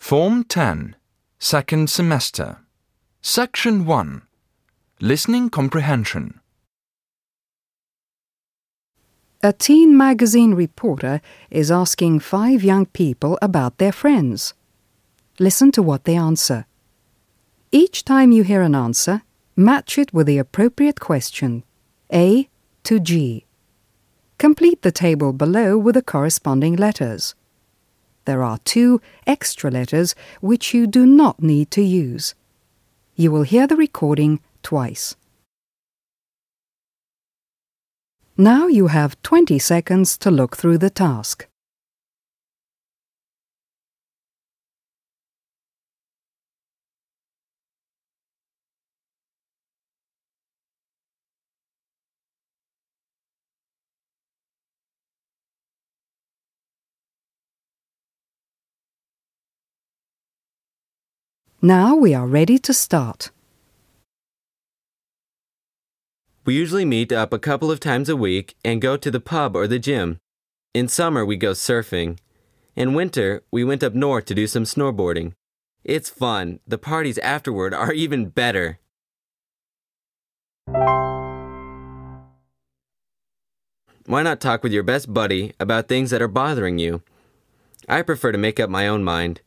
Form 10, Second Semester. Section 1 Listening Comprehension. A teen magazine reporter is asking five young people about their friends. Listen to what they answer. Each time you hear an answer, match it with the appropriate question A to G. Complete the table below with the corresponding letters. There are two extra letters which you do not need to use. You will hear the recording twice. Now you have 20 seconds to look through the task. Now we are ready to start. We usually meet up a couple of times a week and go to the pub or the gym. In summer, we go surfing. In winter, we went up north to do some snowboarding. It's fun. The parties afterward are even better. Why not talk with your best buddy about things that are bothering you? I prefer to make up my own mind,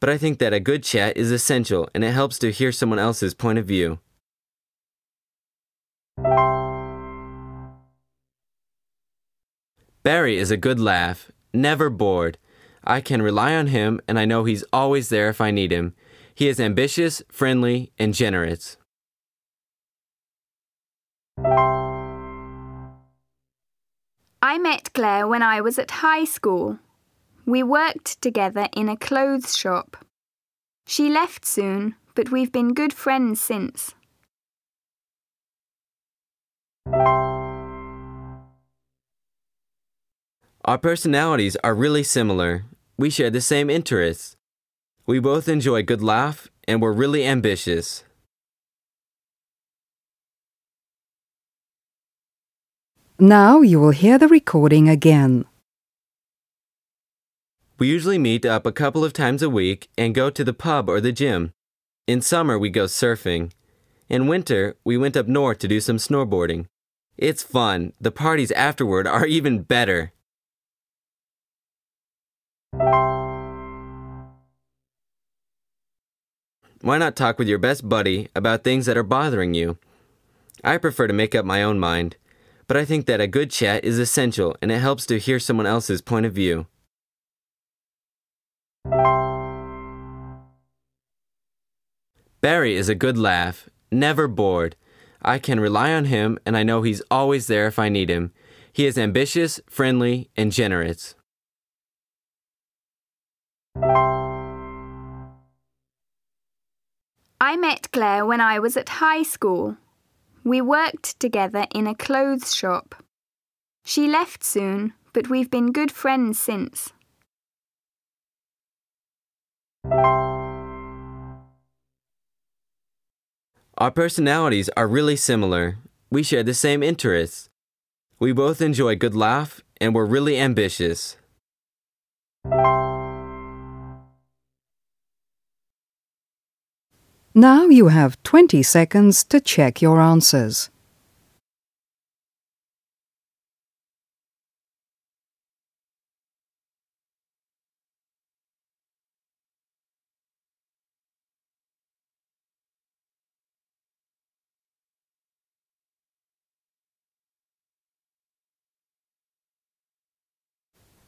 but I think that a good chat is essential and it helps to hear someone else's point of view. Barry is a good laugh, never bored. I can rely on him, and I know he's always there if I need him. He is ambitious, friendly, and generous. I met Claire when I was at high school. We worked together in a clothes shop. She left soon, but we've been good friends since. Our personalities are really similar. We share the same interests. We both enjoy a good laugh, and we're really ambitious. Now you will hear the recording again. We usually meet up a couple of times a week and go to the pub or the gym. In summer, we go surfing. In winter, we went up north to do some snowboarding. It's fun. The parties afterward are even better. Why not talk with your best buddy about things that are bothering you? I prefer to make up my own mind, but I think that a good chat is essential and it helps to hear someone else's point of view. Barry is a good laugh, never bored. I can rely on him, and I know he's always there if I need him. He is ambitious, friendly, and generous. I met Claire when I was at high school. We worked together in a clothes shop. She left soon, but we've been good friends since. Our personalities are really similar. We share the same interests. We both enjoy good laugh, and we're really ambitious. Now you have 20 seconds to check your answers.